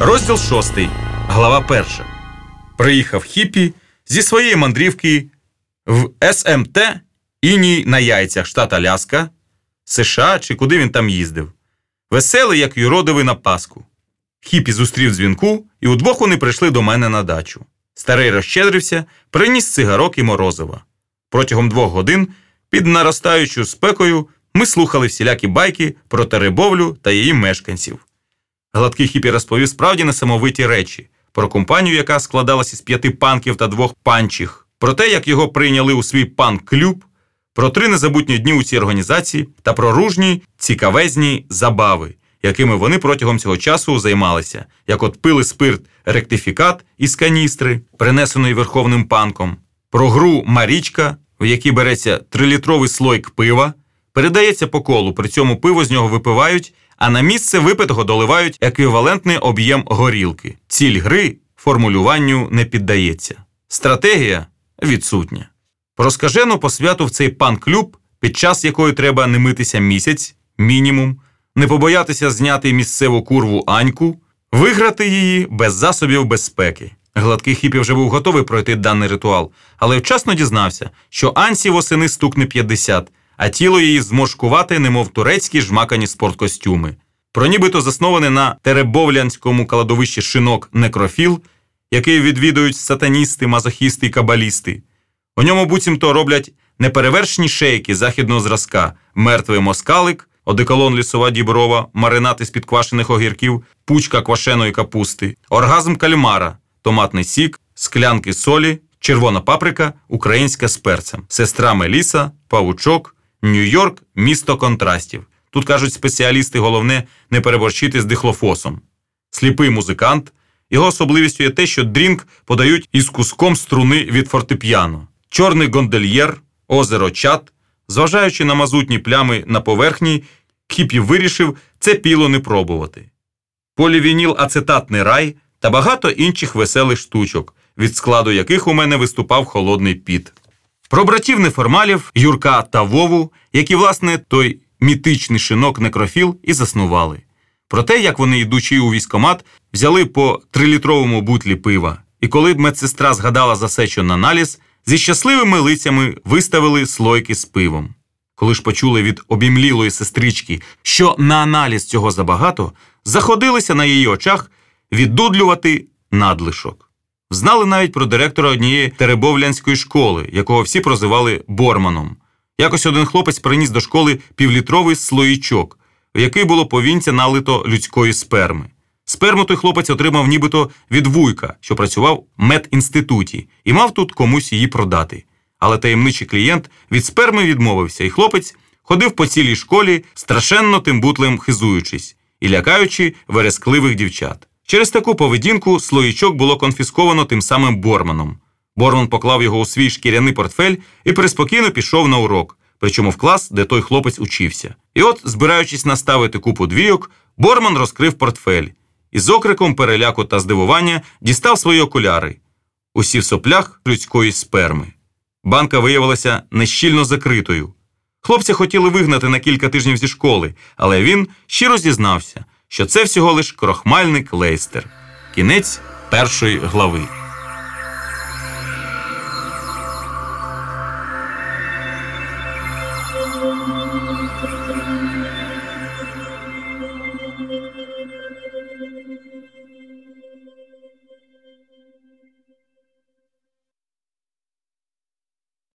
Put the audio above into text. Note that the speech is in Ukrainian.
Розділ 6. Глава 1. Приїхав хіпі зі своєї мандрівки в СМТ Іній на яйцях штат Аляска, США чи куди він там їздив. Веселий, як юродивий на Пасху. Хіпі зустрів дзвінку, і удвох вони прийшли до мене на дачу. Старий розщедрився, приніс цигарок і морозива. Протягом двох годин, під наростаючою спекою, ми слухали всілякі байки про Теребовлю та її мешканців. Гладкий хіпі розповів справді несамовиті речі про компанію, яка складалася з п'яти панків та двох панчих, про те, як його прийняли у свій панк-клюб, про три незабутні дні у цій організації та про ружні цікавезні забави, якими вони протягом цього часу займалися, як от пили спирт ректифікат із каністри, принесеної верховним панком, про гру Марічка, в якій береться трилітровий слойк пива, передається по колу, при цьому пиво з нього випивають а на місце випитого доливають еквівалентний об'єм горілки. Ціль гри формулюванню не піддається. Стратегія відсутня. Про скажену посвяту в цей пан-клуб, під час якої треба не митися місяць, мінімум, не побоятися зняти місцеву курву Аньку, виграти її без засобів безпеки. Гладкий хіпі вже був готовий пройти даний ритуал, але вчасно дізнався, що Ансі восени стукне 50, а тіло її зморшкувати, немов турецькі жмакані спорткостюми. Про нібито засноване на Теребовлянському кладовищі шинок некрофіл, який відвідують сатаністи, мазохісти і кабалісти. У ньому буцімто роблять неперевершені шейки західного зразка, мертвий москалик, одеколон лісова діброва, маринати з підквашених огірків, пучка квашеної капусти, оргазм кальмара, томатний сік, склянки солі, червона паприка, українська з перцем, сестра Меліса, павучок, Нью-Йорк місто контрастів. Тут кажуть спеціалісти, головне не переборщити з дихлофосом. Сліпий музикант. Його особливістю є те, що drink подають із куском струни від фортепіано, чорний гондельєр, озеро Чад. Зважаючи на мазутні плями на поверхні, Кіпі вирішив це пійло не пробувати. Полівінілацетатний рай та багато інших веселих штучок, від складу яких у мене виступав холодний піт. Про братів неформалів Юрка та Вову, які, власне, той мітичний шинок некрофіл і заснували. Про те, як вони, йдучи у військомат, взяли по трилітровому бутлі пива, і коли б медсестра згадала за сечон аналіз, зі щасливими лицями виставили слойки з пивом. Коли ж почули від обімлілої сестрички, що на аналіз цього забагато, заходилися на її очах віддудлювати надлишок. Знали навіть про директора однієї теребовлянської школи, якого всі прозивали Борманом. Якось один хлопець приніс до школи півлітровий слоїчок, в який було повінця налито людської сперми. Сперму той хлопець отримав нібито від вуйка, що працював в медінституті, і мав тут комусь її продати. Але таємничий клієнт від сперми відмовився, і хлопець ходив по цілій школі, страшенно тим бутлем хизуючись і лякаючи верескливих дівчат. Через таку поведінку слоїчок було конфісковано тим самим Борманом. Борман поклав його у свій шкіряний портфель і приспокійно пішов на урок, причому в клас, де той хлопець учився. І от, збираючись наставити купу двійок, Борман розкрив портфель і з окриком переляку та здивування дістав свої окуляри. Усі в соплях людської сперми. Банка виявилася нещільно закритою. Хлопця хотіли вигнати на кілька тижнів зі школи, але він щиро зізнався що це всього лиш крохмальний Лейстер. Кінець першої глави.